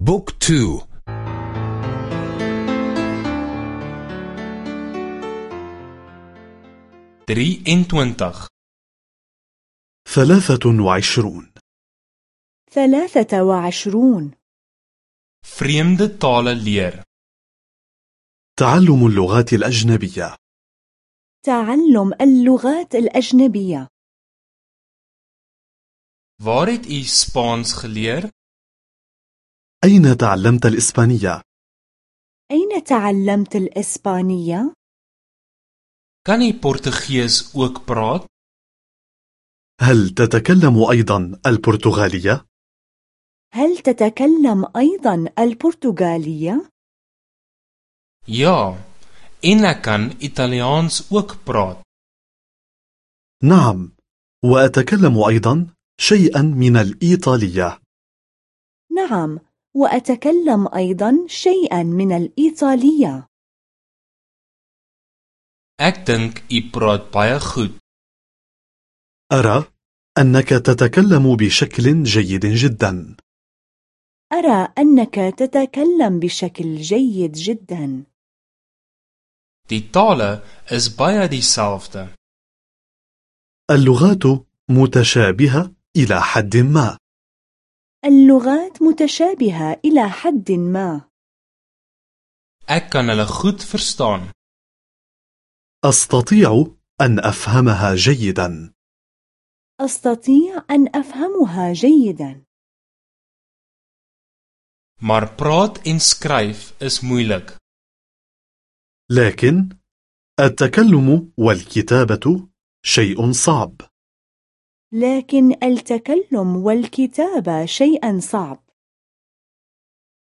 بوك تو. دري انتوانتخ ثلاثة وعشرون. ثلاثة وعشرون. vreemde tale leer تعلم اللغات الأجنبية. تعلم اللغات الأجنبية. Waar het u Spaans geleer? أين تعلمت الإسبانية؟ أين تعلمت الإسبانية؟ U Portugees ook praat? هل تتكلم أيضا البرتغالية؟ هل تتكلم أيضا البرتغالية؟ En ek kan Italiaans ook praat. نعم وأتكلم أيضا شيئا من الإيطالية نعم وأتكلم أيضا شيئا من الإيطالية Ek dink u praat baie goed. أرى أنك تتكلم بشكل جيد جدا أرى أنك تتكلم بشكل جيد جدا Die tale is baie dieselfde. اللغات متشابهة إلى حد ما اللغات متشابهة إلى حد ما Ek kan hulle goed verstaan. أستطيع أن أفهمها جيدا أستطيع أن أفهمها جيدا Maar praat en skryf is moeilik. لكن التكلم والكتابة شيء صعب لكن التكلم والكتابة شيئا صعب.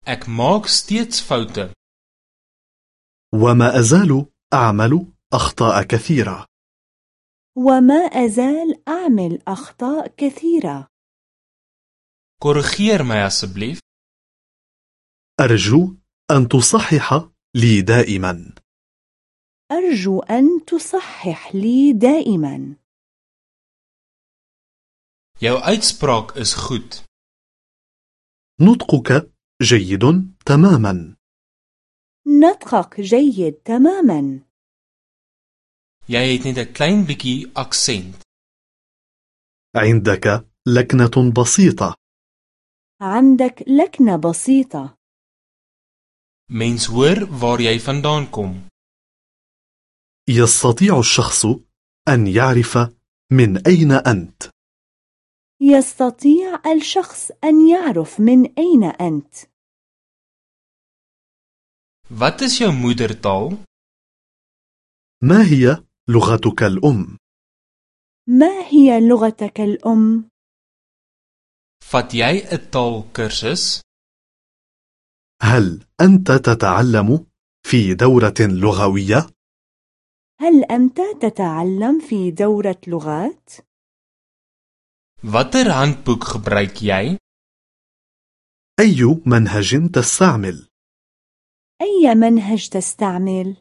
Ek maak steeds foute. وما أزال أعمل أخطاء كثيرة. وما أزال أعمل أخطاء كثيرة. Korrigeer my asseblief. أرجو أن تصحح لي دائما. أرجو أن تصحح لي دائما. Jou uitspraak is goed. نطقك جيد تماما نطقك جيد تماما Jy het net 'n klein bietjie aksent. عندك لكنة بسيطة عندك لكنة بسيطة Mens hoor waar jy vandaan kom. يستطيع الشخص أن يعرف من أين أنت يستطيع الشخص أن يعرف من أين أنت Wat is jou moedertaal? ما هي لغتك الأم؟ ما هي لغتك الأم؟ Vat jy 'n taalkursus? هل أنت تتعلم في دورة لغوية؟ هل أنت تتعلم في دورة لغات؟ Watter handboek gebruik jy? أي منهج تستعمل؟ أي منهج تستعمل؟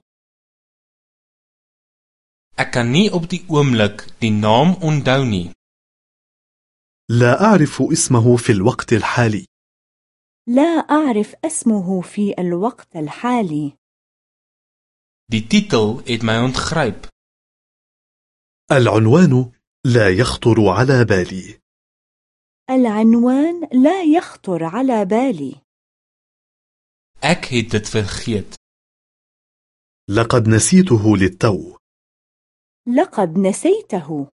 Ek kan nie op die oomblik die naam onthou nie. لا أعرف اسمه في الوقت الحالي لا أعرف اسمه في الوقت الحالي Die titel het my ontgryp. العنوان لا يخطر على بالي. العنوان لا يخطر على بالي. Ek het dit vergeet. لقد نسيته للتو. لقد نسيته.